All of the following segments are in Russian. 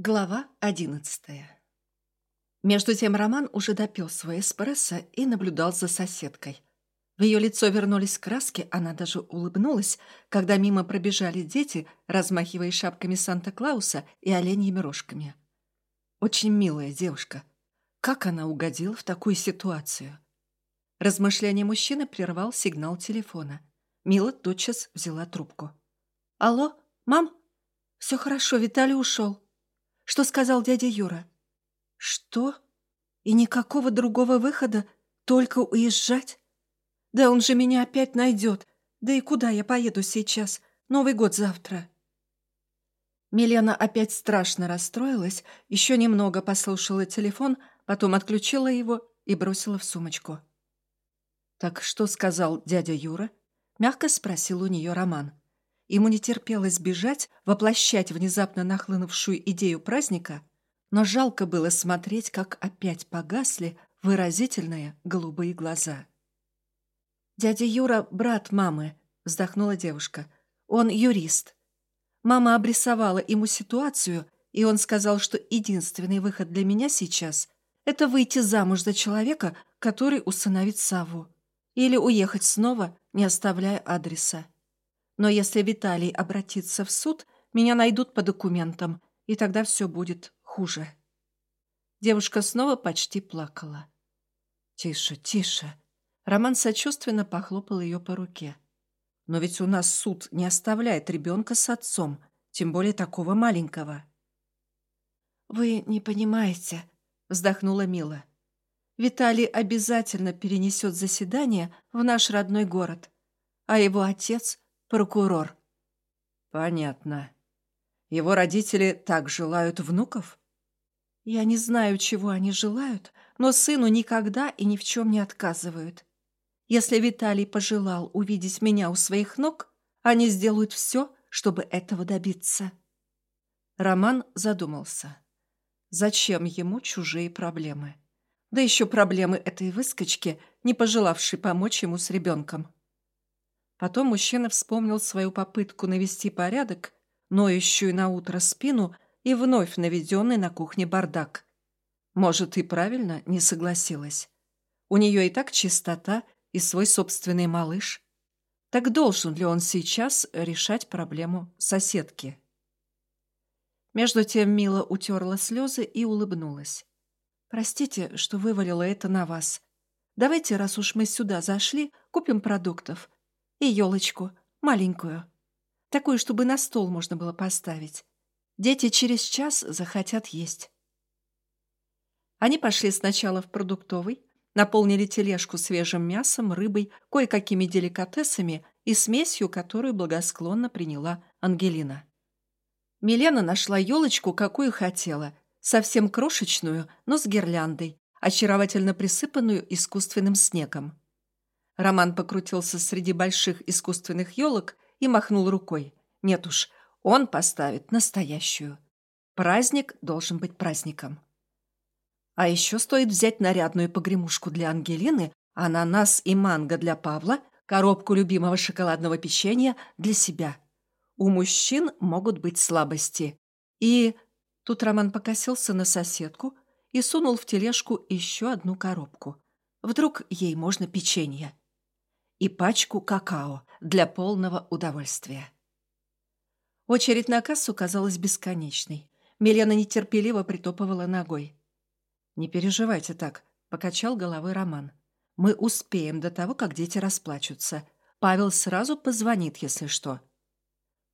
Глава одиннадцатая Между тем Роман уже допил свой эспрессо и наблюдал за соседкой. В ее лицо вернулись краски, она даже улыбнулась, когда мимо пробежали дети, размахивая шапками Санта-Клауса и оленьими рожками. Очень милая девушка. Как она угодила в такую ситуацию? Размышление мужчины прервал сигнал телефона. Мила тотчас взяла трубку. «Алло, мам? Все хорошо, Виталий ушел». Что сказал дядя Юра? Что? И никакого другого выхода? Только уезжать? Да он же меня опять найдет. Да и куда я поеду сейчас? Новый год завтра. Милена опять страшно расстроилась, еще немного послушала телефон, потом отключила его и бросила в сумочку. «Так что сказал дядя Юра?» — мягко спросил у нее Роман. Ему не терпелось бежать, воплощать внезапно нахлынувшую идею праздника, но жалко было смотреть, как опять погасли выразительные голубые глаза. «Дядя Юра — брат мамы», — вздохнула девушка. «Он юрист. Мама обрисовала ему ситуацию, и он сказал, что единственный выход для меня сейчас — это выйти замуж за человека, который усыновит Саву, или уехать снова, не оставляя адреса. Но если Виталий обратится в суд, меня найдут по документам, и тогда все будет хуже. Девушка снова почти плакала. «Тише, тише!» Роман сочувственно похлопал ее по руке. «Но ведь у нас суд не оставляет ребенка с отцом, тем более такого маленького». «Вы не понимаете», — вздохнула Мила. «Виталий обязательно перенесет заседание в наш родной город, а его отец прокурор. Понятно. Его родители так желают внуков? Я не знаю, чего они желают, но сыну никогда и ни в чем не отказывают. Если Виталий пожелал увидеть меня у своих ног, они сделают все, чтобы этого добиться. Роман задумался. Зачем ему чужие проблемы? Да еще проблемы этой выскочки, не пожелавшей помочь ему с ребенком. Потом мужчина вспомнил свою попытку навести порядок, ноющую на утро спину и вновь наведенный на кухне бардак. Может, и правильно не согласилась. У нее и так чистота и свой собственный малыш. Так должен ли он сейчас решать проблему соседки? Между тем Мила утерла слезы и улыбнулась. «Простите, что вывалила это на вас. Давайте, раз уж мы сюда зашли, купим продуктов. И елочку, маленькую. Такую, чтобы на стол можно было поставить. Дети через час захотят есть. Они пошли сначала в продуктовый, наполнили тележку свежим мясом, рыбой, кое-какими деликатесами и смесью, которую благосклонно приняла Ангелина. Милена нашла елочку, какую хотела, совсем крошечную, но с гирляндой, очаровательно присыпанную искусственным снегом. Роман покрутился среди больших искусственных елок и махнул рукой. Нет уж, он поставит настоящую. Праздник должен быть праздником. А еще стоит взять нарядную погремушку для Ангелины, ананас и манго для Павла, коробку любимого шоколадного печенья для себя. У мужчин могут быть слабости. И... Тут Роман покосился на соседку и сунул в тележку еще одну коробку. Вдруг ей можно печенье и пачку какао для полного удовольствия. Очередь на кассу казалась бесконечной. Милена нетерпеливо притопывала ногой. «Не переживайте так», — покачал головой Роман. «Мы успеем до того, как дети расплачутся. Павел сразу позвонит, если что».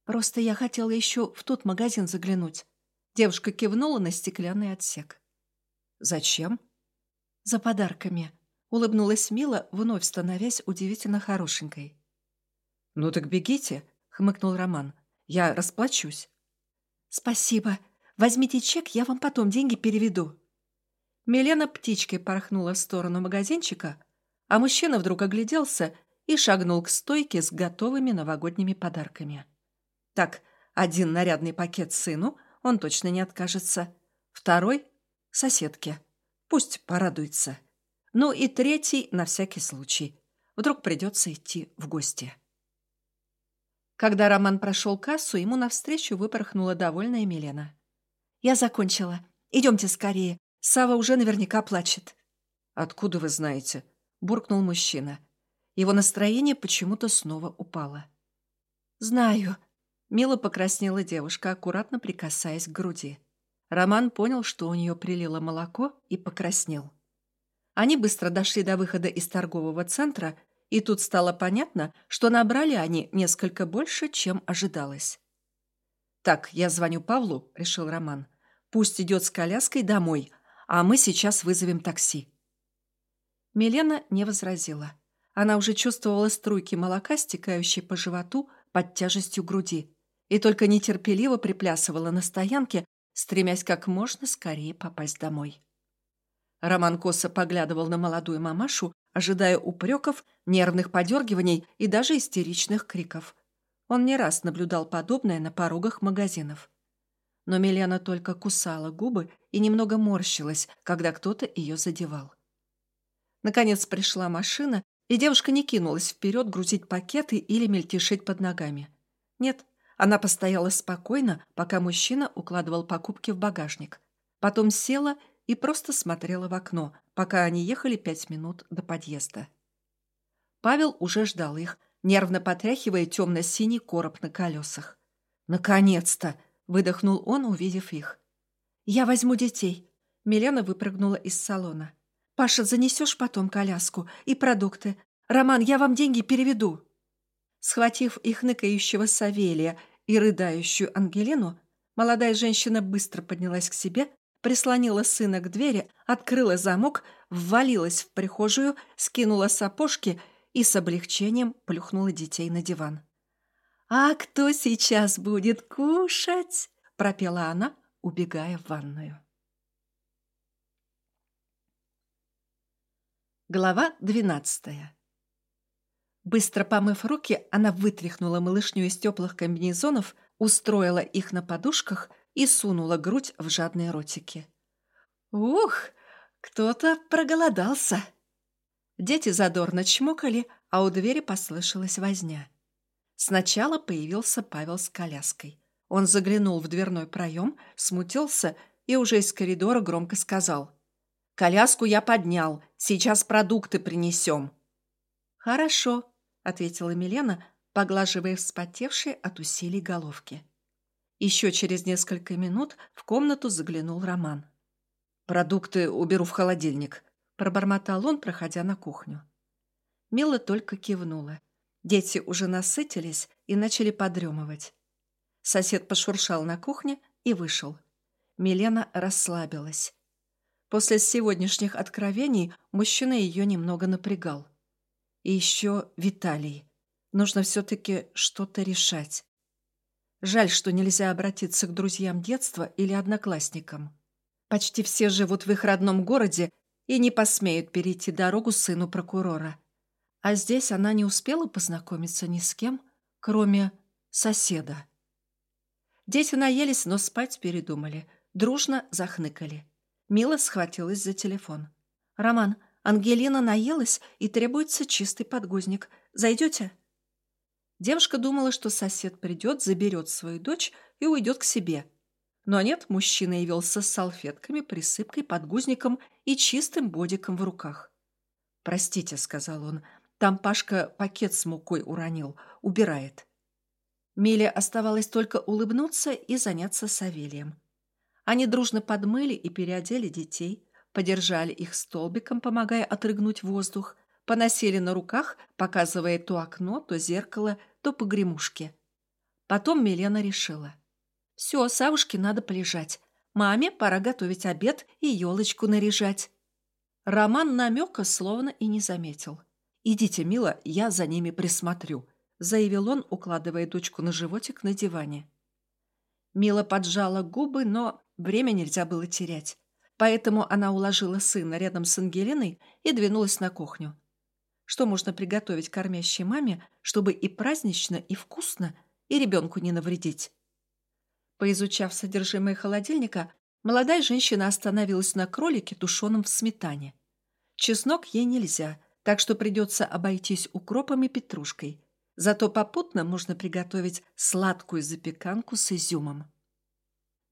«Просто я хотела еще в тот магазин заглянуть». Девушка кивнула на стеклянный отсек. «Зачем?» «За подарками», Улыбнулась Мила, вновь становясь удивительно хорошенькой. «Ну так бегите», — хмыкнул Роман. «Я расплачусь». «Спасибо. Возьмите чек, я вам потом деньги переведу». Милена птичкой порхнула в сторону магазинчика, а мужчина вдруг огляделся и шагнул к стойке с готовыми новогодними подарками. Так, один нарядный пакет сыну, он точно не откажется. Второй — соседке. Пусть порадуется. Ну и третий на всякий случай. Вдруг придется идти в гости. Когда Роман прошел кассу, ему навстречу выпорхнула довольная Милена. «Я закончила. Идемте скорее. Сава уже наверняка плачет». «Откуда вы знаете?» – буркнул мужчина. Его настроение почему-то снова упало. «Знаю», – мило покраснела девушка, аккуратно прикасаясь к груди. Роман понял, что у нее прилило молоко, и покраснел. Они быстро дошли до выхода из торгового центра, и тут стало понятно, что набрали они несколько больше, чем ожидалось. «Так, я звоню Павлу», — решил Роман. «Пусть идет с коляской домой, а мы сейчас вызовем такси». Милена не возразила. Она уже чувствовала струйки молока, стекающие по животу под тяжестью груди, и только нетерпеливо приплясывала на стоянке, стремясь как можно скорее попасть домой. Роман косо поглядывал на молодую мамашу, ожидая упреков, нервных подергиваний и даже истеричных криков. Он не раз наблюдал подобное на порогах магазинов. Но Милена только кусала губы и немного морщилась, когда кто-то ее задевал. Наконец пришла машина, и девушка не кинулась вперед грузить пакеты или мельтешить под ногами. Нет, она постояла спокойно, пока мужчина укладывал покупки в багажник. Потом села и просто смотрела в окно, пока они ехали пять минут до подъезда. Павел уже ждал их, нервно потряхивая темно-синий короб на колесах. «Наконец-то!» — выдохнул он, увидев их. «Я возьму детей». Милена выпрыгнула из салона. «Паша, занесешь потом коляску и продукты. Роман, я вам деньги переведу». Схватив их ныкающего Савелия и рыдающую Ангелину, молодая женщина быстро поднялась к себе, прислонила сына к двери, открыла замок, ввалилась в прихожую, скинула сапожки и с облегчением плюхнула детей на диван. «А кто сейчас будет кушать?» – пропела она, убегая в ванную. Глава двенадцатая. Быстро помыв руки, она вытряхнула малышню из теплых комбинезонов, устроила их на подушках – и сунула грудь в жадные ротики. «Ух, кто-то проголодался!» Дети задорно чмокали, а у двери послышалась возня. Сначала появился Павел с коляской. Он заглянул в дверной проем, смутился и уже из коридора громко сказал. «Коляску я поднял, сейчас продукты принесем». «Хорошо», — ответила Милена, поглаживая вспотевшие от усилий головки. Еще через несколько минут в комнату заглянул Роман. «Продукты уберу в холодильник», – пробормотал он, проходя на кухню. Мила только кивнула. Дети уже насытились и начали подремывать. Сосед пошуршал на кухне и вышел. Милена расслабилась. После сегодняшних откровений мужчина ее немного напрягал. И еще Виталий. Нужно все-таки что-то решать. Жаль, что нельзя обратиться к друзьям детства или одноклассникам. Почти все живут в их родном городе и не посмеют перейти дорогу сыну прокурора. А здесь она не успела познакомиться ни с кем, кроме соседа. Дети наелись, но спать передумали. Дружно захныкали. Мила схватилась за телефон. «Роман, Ангелина наелась и требуется чистый подгузник. Зайдете?» Девушка думала, что сосед придет, заберет свою дочь и уйдет к себе. Но нет, мужчина явился с салфетками, присыпкой, подгузником и чистым бодиком в руках. «Простите», — сказал он, — «там Пашка пакет с мукой уронил, убирает». Миле оставалось только улыбнуться и заняться Савелием. Они дружно подмыли и переодели детей, подержали их столбиком, помогая отрыгнуть воздух, поносили на руках, показывая то окно, то зеркало, то погремушки. Потом Милена решила. «Все, Савушке надо полежать. Маме пора готовить обед и елочку наряжать». Роман намека словно и не заметил. «Идите, мила, я за ними присмотрю», — заявил он, укладывая дочку на животик на диване. Мила поджала губы, но время нельзя было терять. Поэтому она уложила сына рядом с Ангелиной и двинулась на кухню. Что можно приготовить кормящей маме, чтобы и празднично, и вкусно, и ребенку не навредить? Поизучав содержимое холодильника, молодая женщина остановилась на кролике, тушеном в сметане. Чеснок ей нельзя, так что придется обойтись укропом и петрушкой. Зато попутно можно приготовить сладкую запеканку с изюмом.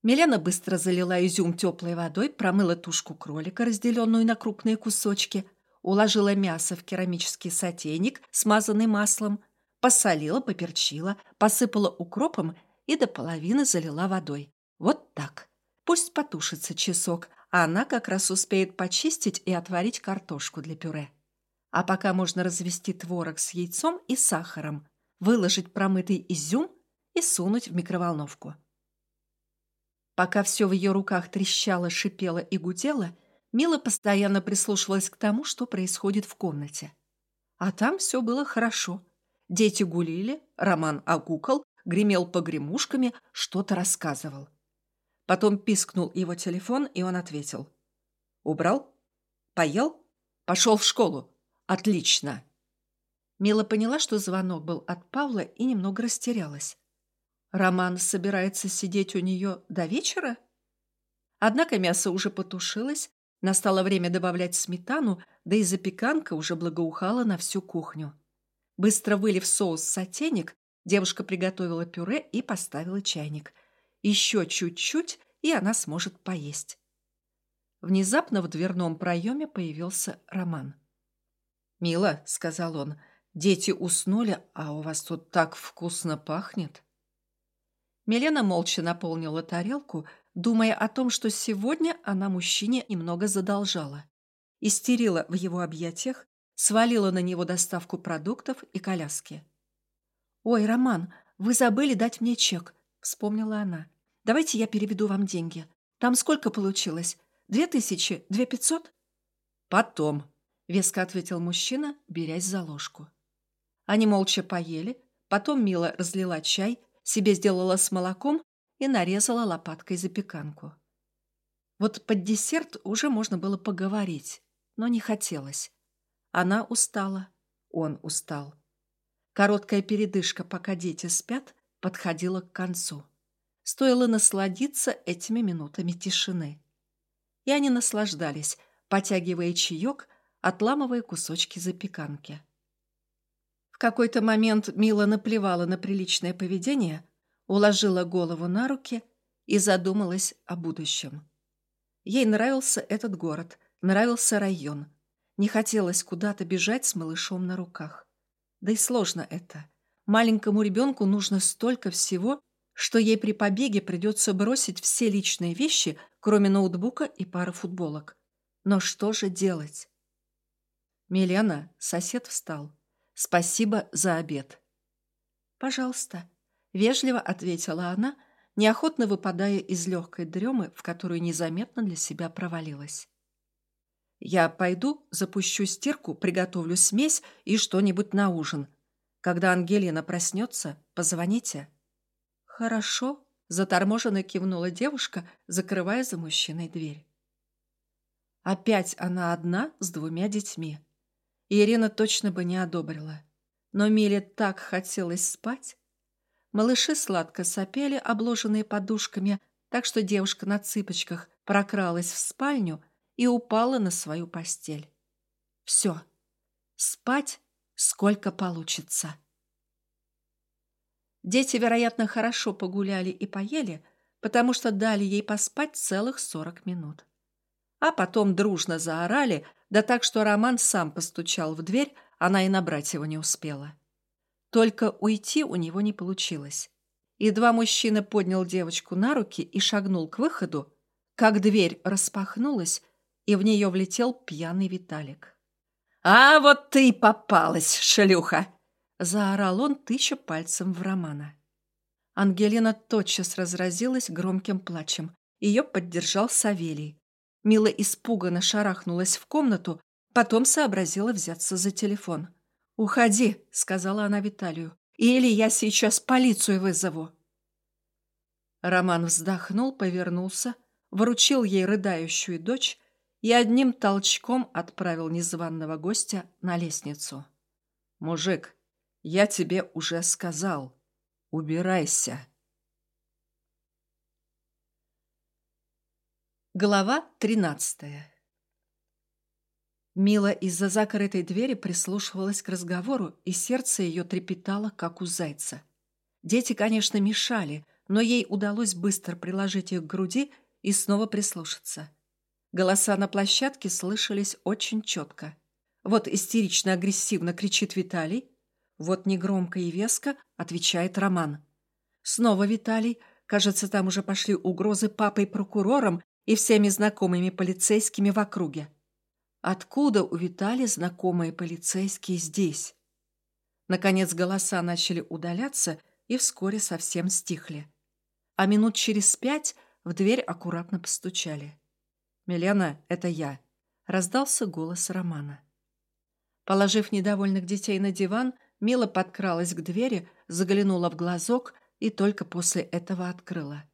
Милена быстро залила изюм теплой водой, промыла тушку кролика, разделенную на крупные кусочки, уложила мясо в керамический сотейник, смазанный маслом, посолила, поперчила, посыпала укропом и до половины залила водой. Вот так. Пусть потушится часок, а она как раз успеет почистить и отварить картошку для пюре. А пока можно развести творог с яйцом и сахаром, выложить промытый изюм и сунуть в микроволновку. Пока все в ее руках трещало, шипело и гудело, Мила постоянно прислушивалась к тому, что происходит в комнате. А там все было хорошо. Дети гулили, Роман огукал, гремел погремушками, что-то рассказывал. Потом пискнул его телефон, и он ответил. «Убрал? Поел? Пошел в школу? Отлично!» Мила поняла, что звонок был от Павла, и немного растерялась. Роман собирается сидеть у нее до вечера? Однако мясо уже потушилось, настало время добавлять сметану, да и запеканка уже благоухала на всю кухню. Быстро вылив соус в сотейник, девушка приготовила пюре и поставила чайник. Еще чуть-чуть, и она сможет поесть. Внезапно в дверном проеме появился Роман. «Мила», — сказал он, — «дети уснули, а у вас тут так вкусно пахнет». Милена молча наполнила тарелку, думая о том, что сегодня она мужчине немного задолжала. Истерила в его объятиях, свалила на него доставку продуктов и коляски. «Ой, Роман, вы забыли дать мне чек», — вспомнила она. «Давайте я переведу вам деньги. Там сколько получилось? Две тысячи? Две пятьсот?» «Потом», — веско ответил мужчина, берясь за ложку. Они молча поели, потом Мила разлила чай — себе сделала с молоком и нарезала лопаткой запеканку. Вот под десерт уже можно было поговорить, но не хотелось. Она устала, он устал. Короткая передышка, пока дети спят, подходила к концу. Стоило насладиться этими минутами тишины. И они наслаждались, потягивая чаек, отламывая кусочки запеканки какой-то момент Мила наплевала на приличное поведение, уложила голову на руки и задумалась о будущем. Ей нравился этот город, нравился район. Не хотелось куда-то бежать с малышом на руках. Да и сложно это. Маленькому ребенку нужно столько всего, что ей при побеге придется бросить все личные вещи, кроме ноутбука и пары футболок. Но что же делать? Милена, сосед встал. Спасибо за обед. Пожалуйста, вежливо ответила она, неохотно выпадая из легкой дремы, в которую незаметно для себя провалилась. Я пойду, запущу стирку, приготовлю смесь и что-нибудь на ужин. Когда Ангелина проснется, позвоните. Хорошо, заторможенно кивнула девушка, закрывая за мужчиной дверь. Опять она одна с двумя детьми. Ирина точно бы не одобрила. Но Миле так хотелось спать. Малыши сладко сопели, обложенные подушками, так что девушка на цыпочках прокралась в спальню и упала на свою постель. Все. Спать сколько получится. Дети, вероятно, хорошо погуляли и поели, потому что дали ей поспать целых сорок минут. А потом дружно заорали – да так, что Роман сам постучал в дверь, она и набрать его не успела. Только уйти у него не получилось. Едва мужчина поднял девочку на руки и шагнул к выходу, как дверь распахнулась, и в нее влетел пьяный Виталик. «А вот ты попалась, шлюха!» — заорал он, тыча пальцем в Романа. Ангелина тотчас разразилась громким плачем. Ее поддержал Савелий. Мила испуганно шарахнулась в комнату, потом сообразила взяться за телефон. «Уходи», — сказала она Виталию, — «или я сейчас полицию вызову». Роман вздохнул, повернулся, вручил ей рыдающую дочь и одним толчком отправил незваного гостя на лестницу. «Мужик, я тебе уже сказал, убирайся». Глава тринадцатая Мила из-за закрытой двери прислушивалась к разговору, и сердце ее трепетало, как у зайца. Дети, конечно, мешали, но ей удалось быстро приложить их к груди и снова прислушаться. Голоса на площадке слышались очень четко. Вот истерично-агрессивно кричит Виталий, вот негромко и веско отвечает Роман. Снова Виталий, кажется, там уже пошли угрозы папой-прокурором и всеми знакомыми полицейскими в округе. Откуда у Виталия знакомые полицейские здесь? Наконец голоса начали удаляться и вскоре совсем стихли. А минут через пять в дверь аккуратно постучали. «Милена, это я», — раздался голос Романа. Положив недовольных детей на диван, Мила подкралась к двери, заглянула в глазок и только после этого открыла.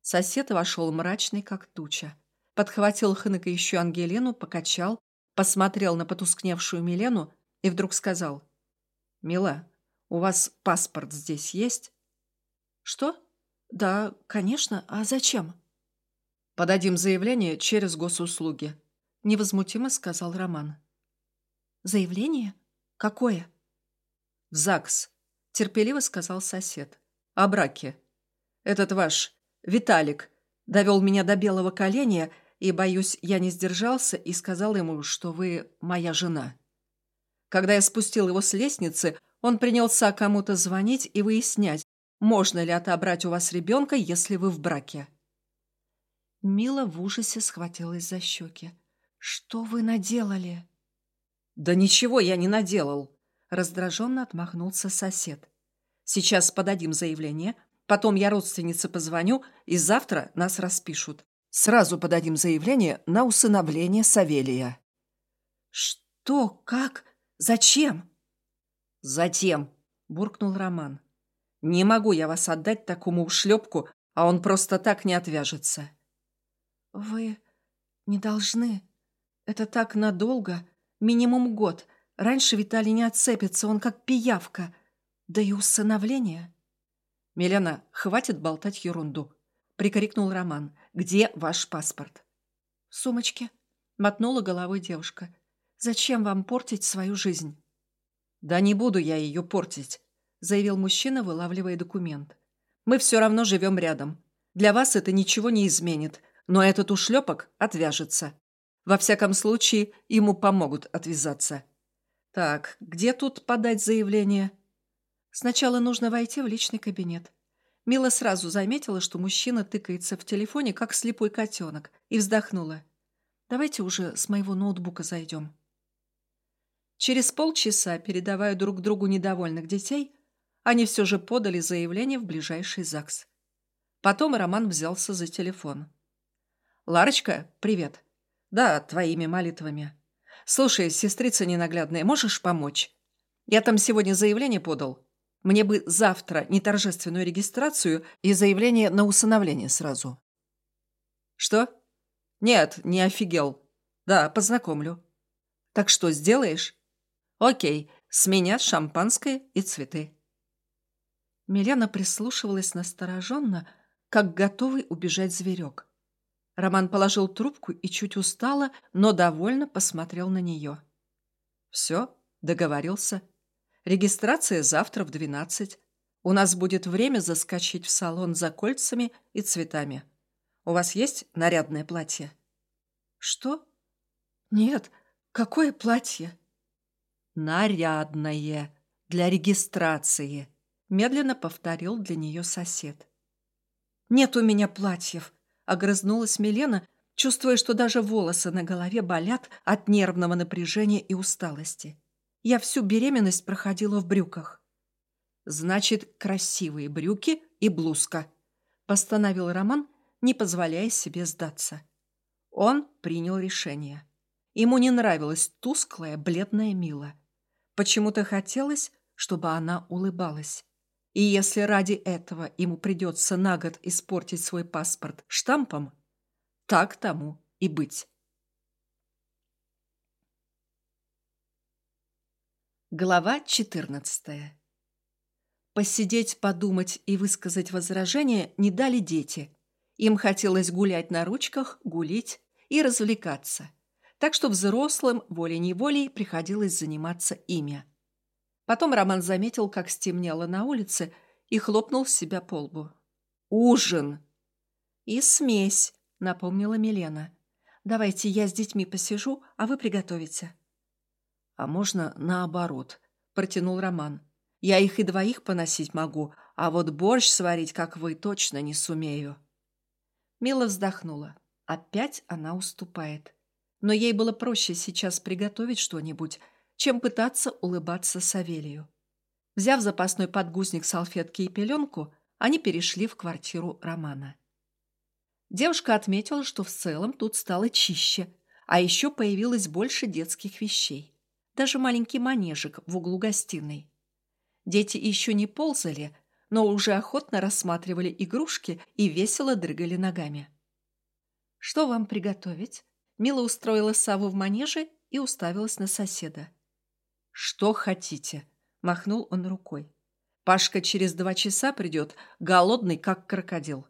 Сосед вошел мрачный, как туча. Подхватил хныкающую Ангелину, покачал, посмотрел на потускневшую Милену и вдруг сказал. «Мила, у вас паспорт здесь есть?» «Что? Да, конечно. А зачем?» «Подадим заявление через госуслуги», — невозмутимо сказал Роман. «Заявление? Какое?» «В ЗАГС», — терпеливо сказал сосед. «О браке. Этот ваш Виталик довел меня до белого коленя, и, боюсь, я не сдержался и сказал ему, что вы моя жена. Когда я спустил его с лестницы, он принялся кому-то звонить и выяснять, можно ли отобрать у вас ребенка, если вы в браке. Мила в ужасе схватилась за щеки. «Что вы наделали?» «Да ничего я не наделал!» Раздраженно отмахнулся сосед. «Сейчас подадим заявление, потом я родственнице позвоню, и завтра нас распишут. Сразу подадим заявление на усыновление Савелия». «Что? Как? Зачем?» «Затем», — буркнул Роман. «Не могу я вас отдать такому ушлепку, а он просто так не отвяжется». «Вы не должны. Это так надолго. Минимум год. Раньше Виталий не отцепится, он как пиявка. Да и усыновление». «Милена, хватит болтать ерунду», — прикрикнул Роман. «Где ваш паспорт?» «В сумочке», — мотнула головой девушка. «Зачем вам портить свою жизнь?» «Да не буду я ее портить», — заявил мужчина, вылавливая документ. «Мы все равно живем рядом. Для вас это ничего не изменит, но этот ушлепок отвяжется. Во всяком случае, ему помогут отвязаться. Так, где тут подать заявление? Сначала нужно войти в личный кабинет. Мила сразу заметила, что мужчина тыкается в телефоне, как слепой котенок, и вздохнула. «Давайте уже с моего ноутбука зайдем». Через полчаса, передавая друг другу недовольных детей, они все же подали заявление в ближайший ЗАГС. Потом Роман взялся за телефон. «Ларочка, привет. Да, твоими молитвами. Слушай, сестрица ненаглядная, можешь помочь? Я там сегодня заявление подал. Мне бы завтра не торжественную регистрацию и заявление на усыновление сразу». «Что? Нет, не офигел. Да, познакомлю. Так что, сделаешь?» «Окей, с меня шампанское и цветы». Милена прислушивалась настороженно, как готовый убежать зверек. Роман положил трубку и чуть устало, но довольно посмотрел на нее. «Все, договорился. Регистрация завтра в двенадцать. У нас будет время заскочить в салон за кольцами и цветами. У вас есть нарядное платье?» «Что? Нет, какое платье?» «Нарядное, для регистрации», — медленно повторил для нее сосед. «Нет у меня платьев», Огрызнулась Милена, чувствуя, что даже волосы на голове болят от нервного напряжения и усталости. Я всю беременность проходила в брюках. «Значит, красивые брюки и блузка», – постановил Роман, не позволяя себе сдаться. Он принял решение. Ему не нравилась тусклая, бледная Мила. Почему-то хотелось, чтобы она улыбалась. И если ради этого ему придется на год испортить свой паспорт штампом, так тому и быть. Глава 14. Посидеть, подумать и высказать возражения не дали дети. Им хотелось гулять на ручках, гулить и развлекаться. Так что взрослым волей-неволей приходилось заниматься ими. Потом Роман заметил, как стемнело на улице, и хлопнул себя по лбу. Ужин!» «И смесь», — напомнила Милена. «Давайте я с детьми посижу, а вы приготовите». «А можно наоборот», — протянул Роман. «Я их и двоих поносить могу, а вот борщ сварить, как вы, точно не сумею». Мила вздохнула. Опять она уступает. Но ей было проще сейчас приготовить что-нибудь, чем пытаться улыбаться Савелию. Взяв запасной подгузник, салфетки и пеленку, они перешли в квартиру Романа. Девушка отметила, что в целом тут стало чище, а еще появилось больше детских вещей. Даже маленький манежик в углу гостиной. Дети еще не ползали, но уже охотно рассматривали игрушки и весело дрыгали ногами. «Что вам приготовить?» Мила устроила Саву в манеже и уставилась на соседа. «Что хотите?» – махнул он рукой. «Пашка через два часа придет, голодный, как крокодил».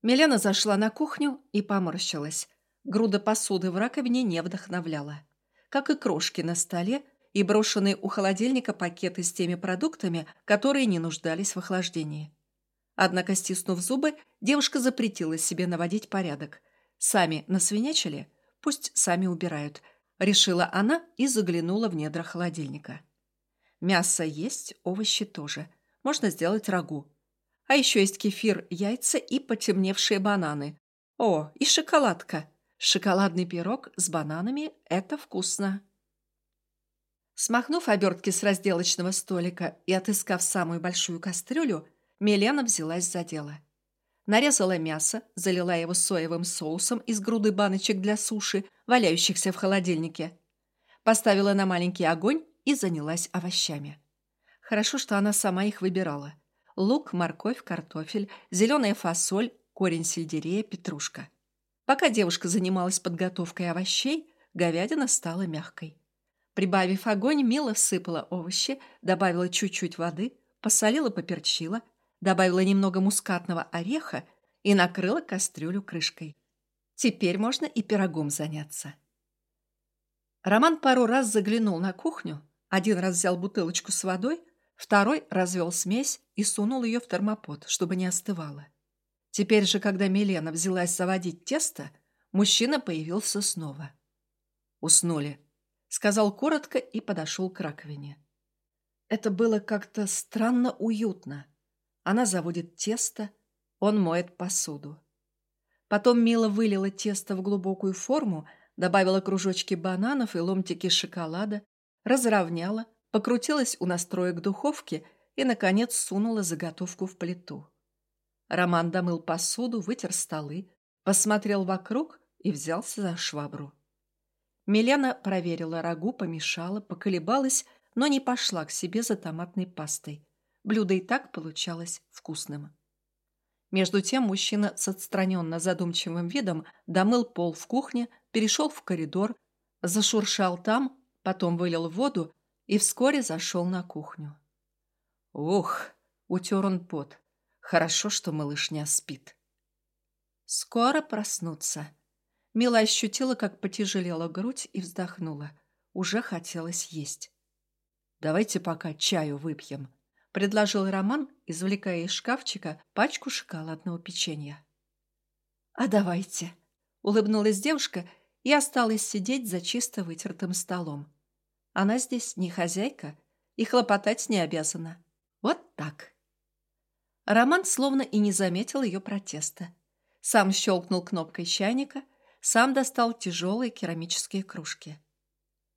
Милена зашла на кухню и поморщилась. Груда посуды в раковине не вдохновляла. Как и крошки на столе и брошенные у холодильника пакеты с теми продуктами, которые не нуждались в охлаждении. Однако, стиснув зубы, девушка запретила себе наводить порядок. Сами насвинячили, пусть сами убирают, решила она и заглянула в недра холодильника. Мясо есть, овощи тоже. Можно сделать рагу. А еще есть кефир, яйца и потемневшие бананы. О, и шоколадка. Шоколадный пирог с бананами – это вкусно. Смахнув обертки с разделочного столика и отыскав самую большую кастрюлю, Милена взялась за дело. Нарезала мясо, залила его соевым соусом из груды баночек для суши, валяющихся в холодильнике. Поставила на маленький огонь и занялась овощами. Хорошо, что она сама их выбирала. Лук, морковь, картофель, зеленая фасоль, корень сельдерея, петрушка. Пока девушка занималась подготовкой овощей, говядина стала мягкой. Прибавив огонь, Мила всыпала овощи, добавила чуть-чуть воды, посолила, поперчила, добавила немного мускатного ореха и накрыла кастрюлю крышкой. Теперь можно и пирогом заняться. Роман пару раз заглянул на кухню, один раз взял бутылочку с водой, второй развел смесь и сунул ее в термопод, чтобы не остывала. Теперь же, когда Милена взялась заводить тесто, мужчина появился снова. «Уснули», — сказал коротко и подошел к раковине. Это было как-то странно уютно. Она заводит тесто, он моет посуду. Потом Мила вылила тесто в глубокую форму, добавила кружочки бананов и ломтики шоколада, разровняла, покрутилась у настроек духовки и, наконец, сунула заготовку в плиту. Роман домыл посуду, вытер столы, посмотрел вокруг и взялся за швабру. Милена проверила рагу, помешала, поколебалась, но не пошла к себе за томатной пастой. Блюдо и так получалось вкусным. Между тем мужчина с отстраненно задумчивым видом домыл пол в кухне, перешел в коридор, зашуршал там, потом вылил воду и вскоре зашел на кухню. «Ух!» — утер он пот. «Хорошо, что малышня спит». «Скоро проснуться». Мила ощутила, как потяжелела грудь и вздохнула. Уже хотелось есть. «Давайте пока чаю выпьем», — предложил Роман, извлекая из шкафчика пачку шоколадного печенья. «А давайте», — улыбнулась девушка и осталась сидеть за чисто вытертым столом. Она здесь не хозяйка и хлопотать не обязана. Вот так. Роман словно и не заметил ее протеста. Сам щелкнул кнопкой чайника, сам достал тяжелые керамические кружки.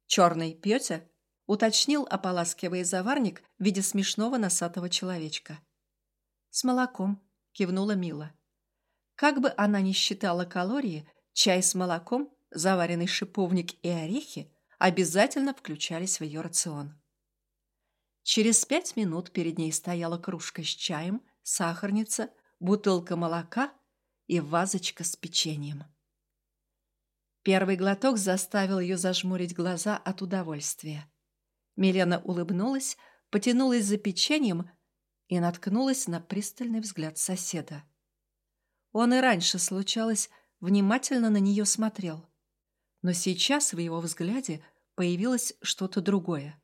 «Черный пьете?» уточнил, ополаскивая заварник в виде смешного носатого человечка. «С молоком», — кивнула Мила. Как бы она ни считала калории, чай с молоком, заваренный шиповник и орехи обязательно включались в ее рацион. Через пять минут перед ней стояла кружка с чаем, сахарница, бутылка молока и вазочка с печеньем. Первый глоток заставил ее зажмурить глаза от удовольствия. Милена улыбнулась, потянулась за печеньем и наткнулась на пристальный взгляд соседа. Он и раньше, случалось, внимательно на нее смотрел. Но сейчас в его взгляде появилось что-то другое.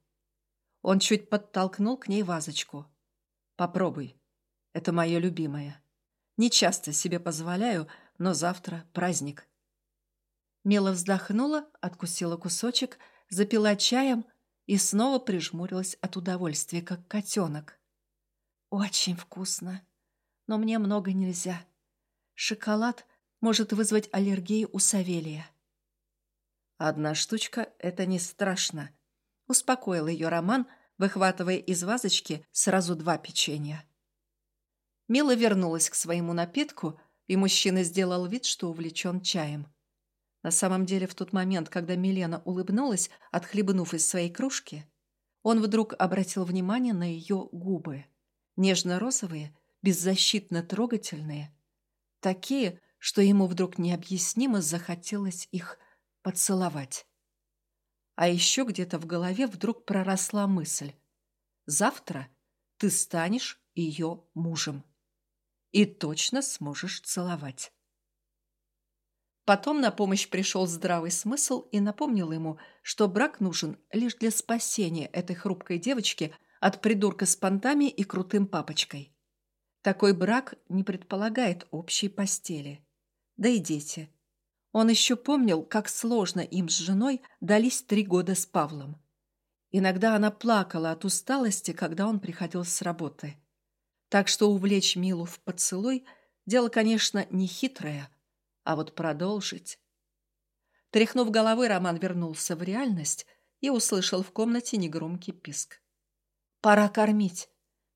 Он чуть подтолкнул к ней вазочку. «Попробуй». Это мое любимое. Не часто себе позволяю, но завтра праздник. Мила вздохнула, откусила кусочек, запила чаем и снова прижмурилась от удовольствия, как котенок. Очень вкусно, но мне много нельзя. Шоколад может вызвать аллергию у Савелия. Одна штучка — это не страшно. Успокоил ее Роман, выхватывая из вазочки сразу два печенья. Мила вернулась к своему напитку, и мужчина сделал вид, что увлечен чаем. На самом деле, в тот момент, когда Милена улыбнулась, отхлебнув из своей кружки, он вдруг обратил внимание на ее губы. Нежно-розовые, беззащитно трогательные. Такие, что ему вдруг необъяснимо захотелось их поцеловать. А еще где-то в голове вдруг проросла мысль. Завтра ты станешь ее мужем. И точно сможешь целовать. Потом на помощь пришел здравый смысл и напомнил ему, что брак нужен лишь для спасения этой хрупкой девочки от придурка с понтами и крутым папочкой. Такой брак не предполагает общей постели. Да и дети. Он еще помнил, как сложно им с женой дались три года с Павлом. Иногда она плакала от усталости, когда он приходил с работы. Так что увлечь Милу в поцелуй – дело, конечно, не хитрое – а вот продолжить... Тряхнув головой, Роман вернулся в реальность и услышал в комнате негромкий писк. «Пора кормить!»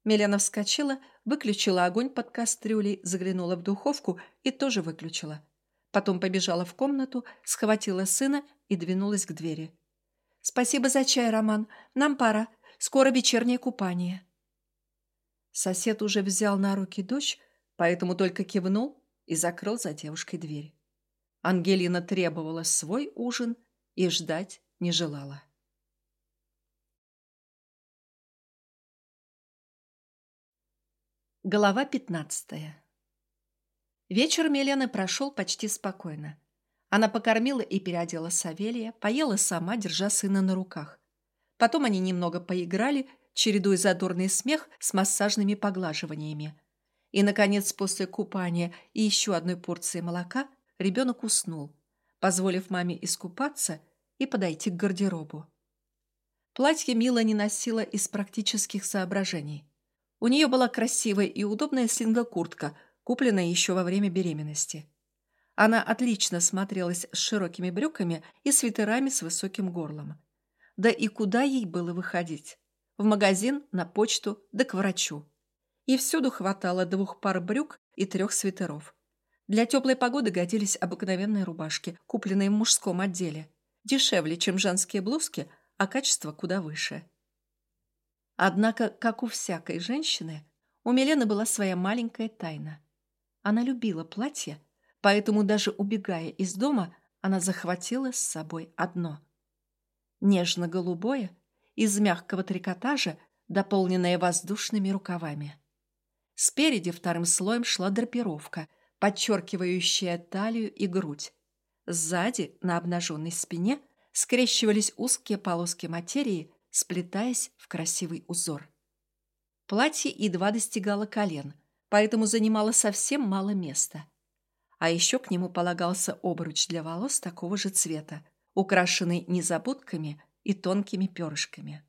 Милена вскочила, выключила огонь под кастрюлей, заглянула в духовку и тоже выключила. Потом побежала в комнату, схватила сына и двинулась к двери. «Спасибо за чай, Роман. Нам пора. Скоро вечернее купание». Сосед уже взял на руки дочь, поэтому только кивнул и закрыл за девушкой дверь. Ангелина требовала свой ужин и ждать не желала. Глава пятнадцатая. Вечер Милены прошел почти спокойно. Она покормила и переодела Савелия, поела сама, держа сына на руках. Потом они немного поиграли, чередуя задорный смех с массажными поглаживаниями, и, наконец, после купания и еще одной порции молока ребенок уснул, позволив маме искупаться и подойти к гардеробу. Платье Мила не носила из практических соображений. У нее была красивая и удобная слинга-куртка, купленная еще во время беременности. Она отлично смотрелась с широкими брюками и свитерами с высоким горлом. Да и куда ей было выходить? В магазин, на почту, да к врачу и всюду хватало двух пар брюк и трех свитеров. Для теплой погоды годились обыкновенные рубашки, купленные в мужском отделе. Дешевле, чем женские блузки, а качество куда выше. Однако, как у всякой женщины, у Милены была своя маленькая тайна. Она любила платье, поэтому даже убегая из дома, она захватила с собой одно. Нежно-голубое, из мягкого трикотажа, дополненное воздушными рукавами. Спереди вторым слоем шла драпировка, подчеркивающая талию и грудь. Сзади, на обнаженной спине, скрещивались узкие полоски материи, сплетаясь в красивый узор. Платье едва достигало колен, поэтому занимало совсем мало места. А еще к нему полагался обруч для волос такого же цвета, украшенный незабудками и тонкими перышками.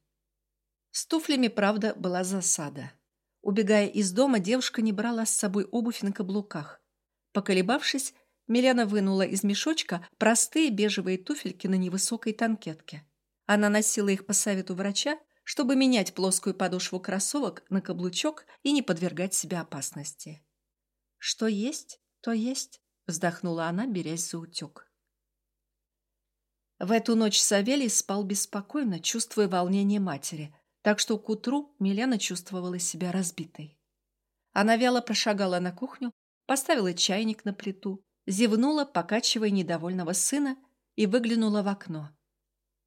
С туфлями, правда, была засада – Убегая из дома, девушка не брала с собой обувь на каблуках. Поколебавшись, Милена вынула из мешочка простые бежевые туфельки на невысокой танкетке. Она носила их по совету врача, чтобы менять плоскую подошву кроссовок на каблучок и не подвергать себя опасности. «Что есть, то есть», — вздохнула она, берясь за утюг. В эту ночь Савелий спал беспокойно, чувствуя волнение матери, так что к утру Милена чувствовала себя разбитой. Она вяло прошагала на кухню, поставила чайник на плиту, зевнула, покачивая недовольного сына, и выглянула в окно.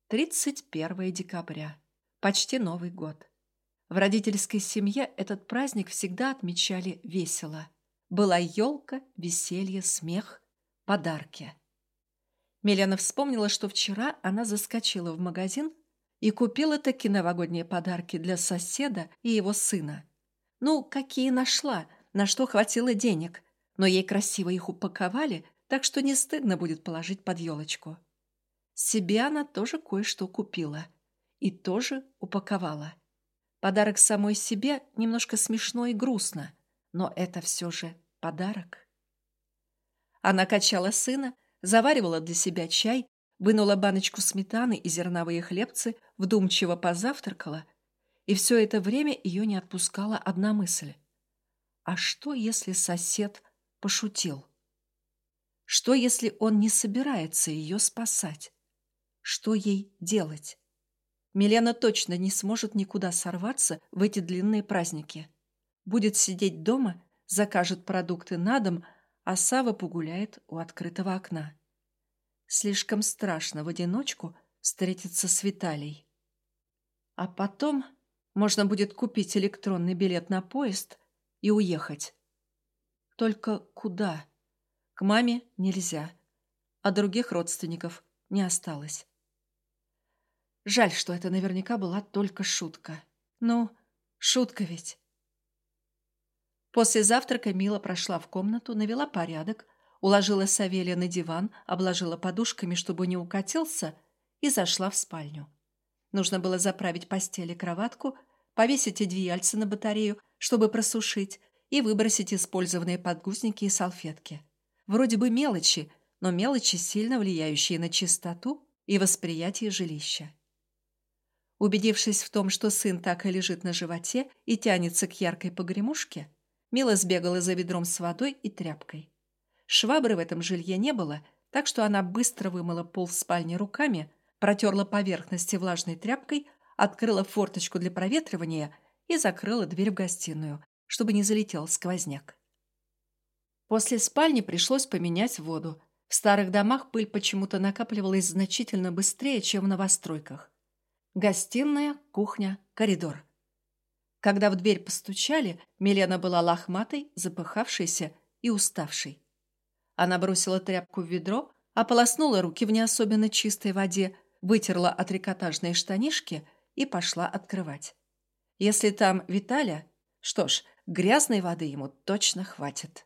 31 декабря. Почти Новый год. В родительской семье этот праздник всегда отмечали весело. Была елка, веселье, смех, подарки. Милена вспомнила, что вчера она заскочила в магазин и купила такие новогодние подарки для соседа и его сына. Ну, какие нашла, на что хватило денег. Но ей красиво их упаковали, так что не стыдно будет положить под елочку. Себе она тоже кое-что купила. И тоже упаковала. Подарок самой себе немножко смешно и грустно, но это все же подарок. Она качала сына, заваривала для себя чай, вынула баночку сметаны и зерновые хлебцы, вдумчиво позавтракала, и все это время ее не отпускала одна мысль. А что, если сосед пошутил? Что, если он не собирается ее спасать? Что ей делать? Милена точно не сможет никуда сорваться в эти длинные праздники. Будет сидеть дома, закажет продукты на дом, а Сава погуляет у открытого окна. Слишком страшно в одиночку встретиться с Виталий. А потом можно будет купить электронный билет на поезд и уехать. Только куда? К маме нельзя, а других родственников не осталось. Жаль, что это наверняка была только шутка. Ну, шутка ведь. После завтрака Мила прошла в комнату, навела порядок, уложила Савелия на диван, обложила подушками, чтобы не укатился, и зашла в спальню. Нужно было заправить постель и кроватку, повесить одеяльце на батарею, чтобы просушить, и выбросить использованные подгузники и салфетки. Вроде бы мелочи, но мелочи, сильно влияющие на чистоту и восприятие жилища. Убедившись в том, что сын так и лежит на животе и тянется к яркой погремушке, Мила сбегала за ведром с водой и тряпкой. Швабры в этом жилье не было, так что она быстро вымыла пол в спальне руками, протерла поверхности влажной тряпкой, открыла форточку для проветривания и закрыла дверь в гостиную, чтобы не залетел сквозняк. После спальни пришлось поменять воду. В старых домах пыль почему-то накапливалась значительно быстрее, чем в новостройках. Гостиная, кухня, коридор. Когда в дверь постучали, Милена была лохматой, запыхавшейся и уставшей. Она бросила тряпку в ведро, ополоснула руки в не особенно чистой воде, вытерла от трикотажные штанишки и пошла открывать. Если там Виталя, что ж, грязной воды ему точно хватит.